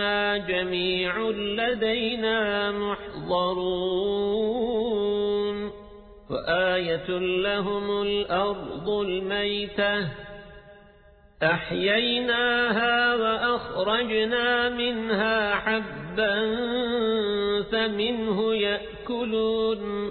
لما جميع لدينا محضرون. وآية لهم الأرض الميتة. أحييناها وأخرجنا منها حبا فمنه يأكلون.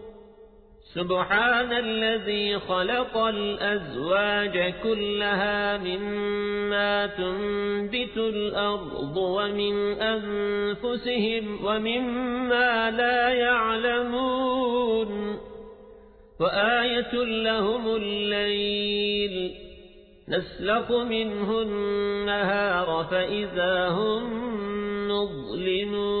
سبحان الذي خلق الأزواج كلها مما تنبت الأرض ومن أنفسهم ومما لا يعلمون وآية لهم الليل نسلق منه النهار فإذا هم مظلمون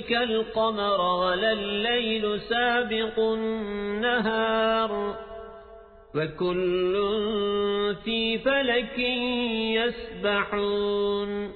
تدرك القمر ولا الليل سابق النهار وكل في فلك يسبحون